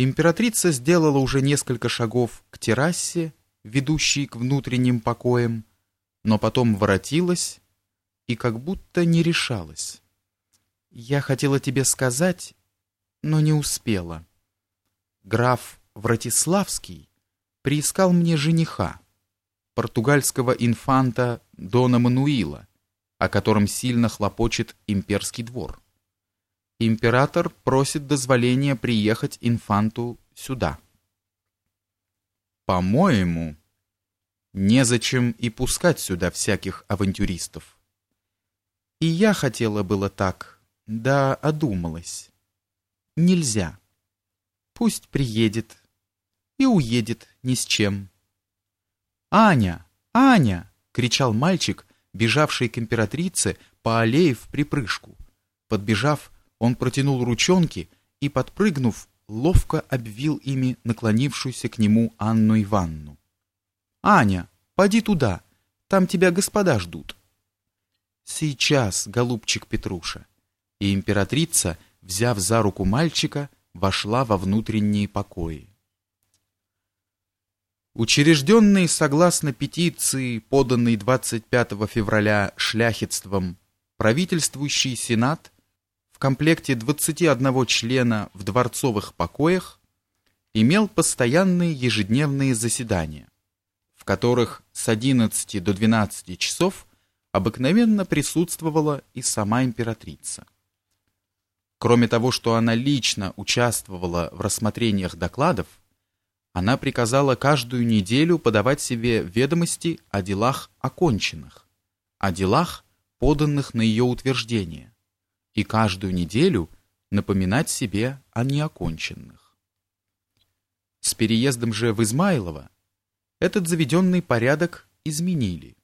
Императрица сделала уже несколько шагов к террасе, ведущей к внутренним покоям, но потом воротилась и как будто не решалась. Я хотела тебе сказать, но не успела. Граф Вратиславский приискал мне жениха, португальского инфанта Дона Мануила, о котором сильно хлопочет имперский двор император просит дозволения приехать инфанту сюда. По-моему, незачем и пускать сюда всяких авантюристов. И я хотела было так, да одумалась. Нельзя. Пусть приедет и уедет ни с чем. Аня, Аня, кричал мальчик, бежавший к императрице по аллее в припрыжку. Подбежав, он протянул ручонки и, подпрыгнув, ловко обвил ими наклонившуюся к нему Анну Ивановну. «Аня, поди туда, там тебя господа ждут». «Сейчас, голубчик Петруша». И императрица, взяв за руку мальчика, вошла во внутренние покои. Учрежденный согласно петиции, поданной 25 февраля шляхетством, правительствующий сенат – в комплекте 21 члена в дворцовых покоях имел постоянные ежедневные заседания, в которых с 11 до 12 часов обыкновенно присутствовала и сама императрица. Кроме того, что она лично участвовала в рассмотрениях докладов, она приказала каждую неделю подавать себе ведомости о делах оконченных, о делах, поданных на ее утверждение, и каждую неделю напоминать себе о неоконченных. С переездом же в Измайлово этот заведенный порядок изменили.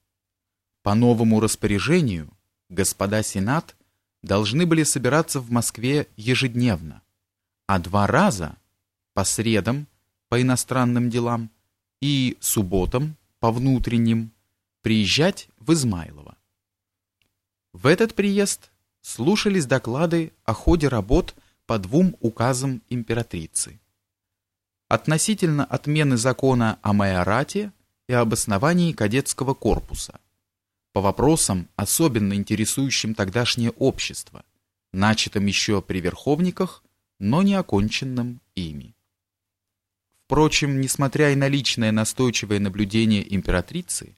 По новому распоряжению господа Сенат должны были собираться в Москве ежедневно, а два раза по средам по иностранным делам и субботам по внутренним приезжать в Измайлово. В этот приезд слушались доклады о ходе работ по двум указам императрицы. Относительно отмены закона о майорате и об основании кадетского корпуса, по вопросам, особенно интересующим тогдашнее общество, начатым еще при верховниках, но не оконченным ими. Впрочем, несмотря и на личное настойчивое наблюдение императрицы,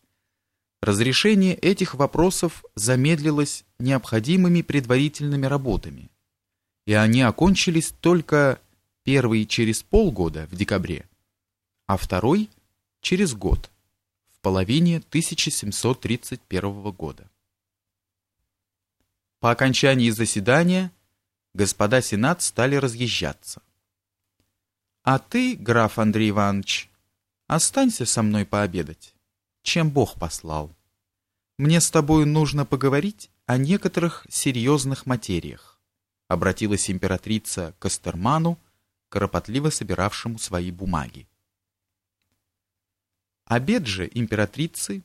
Разрешение этих вопросов замедлилось необходимыми предварительными работами, и они окончились только первый через полгода в декабре, а второй через год, в половине 1731 года. По окончании заседания господа сенат стали разъезжаться. А ты, граф Андрей Иванович, останься со мной пообедать чем Бог послал. Мне с тобой нужно поговорить о некоторых серьезных материях, обратилась императрица к Астерману, кропотливо собиравшему свои бумаги. Обед же императрицы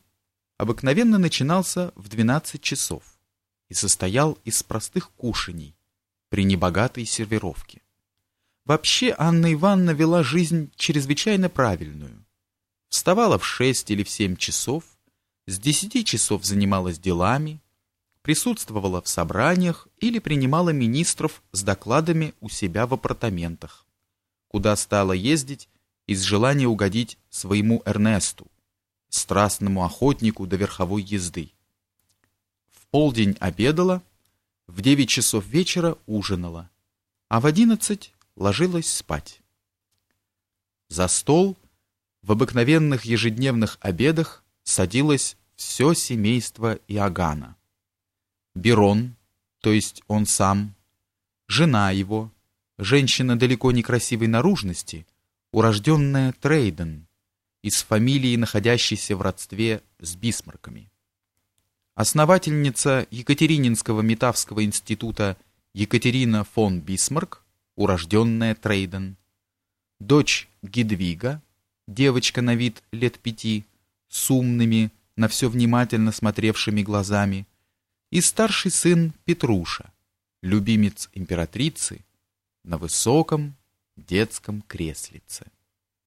обыкновенно начинался в 12 часов и состоял из простых кушаний при небогатой сервировке. Вообще Анна Ивановна вела жизнь чрезвычайно правильную вставала в 6 или в 7 часов, с 10 часов занималась делами, присутствовала в собраниях или принимала министров с докладами у себя в апартаментах, куда стала ездить из желания угодить своему Эрнесту, страстному охотнику до верховой езды. В полдень обедала, в 9 часов вечера ужинала, а в 11 ложилась спать. За стол в обыкновенных ежедневных обедах садилось все семейство Иоганна. Берон, то есть он сам, жена его, женщина далеко не красивой наружности, урожденная Трейден, из фамилии, находящейся в родстве с Бисмарками. Основательница Екатерининского Митавского института Екатерина фон Бисмарк, урожденная Трейден, дочь Гедвига, девочка на вид лет пяти, с умными, на все внимательно смотревшими глазами, и старший сын Петруша, любимец императрицы, на высоком, детском креслице.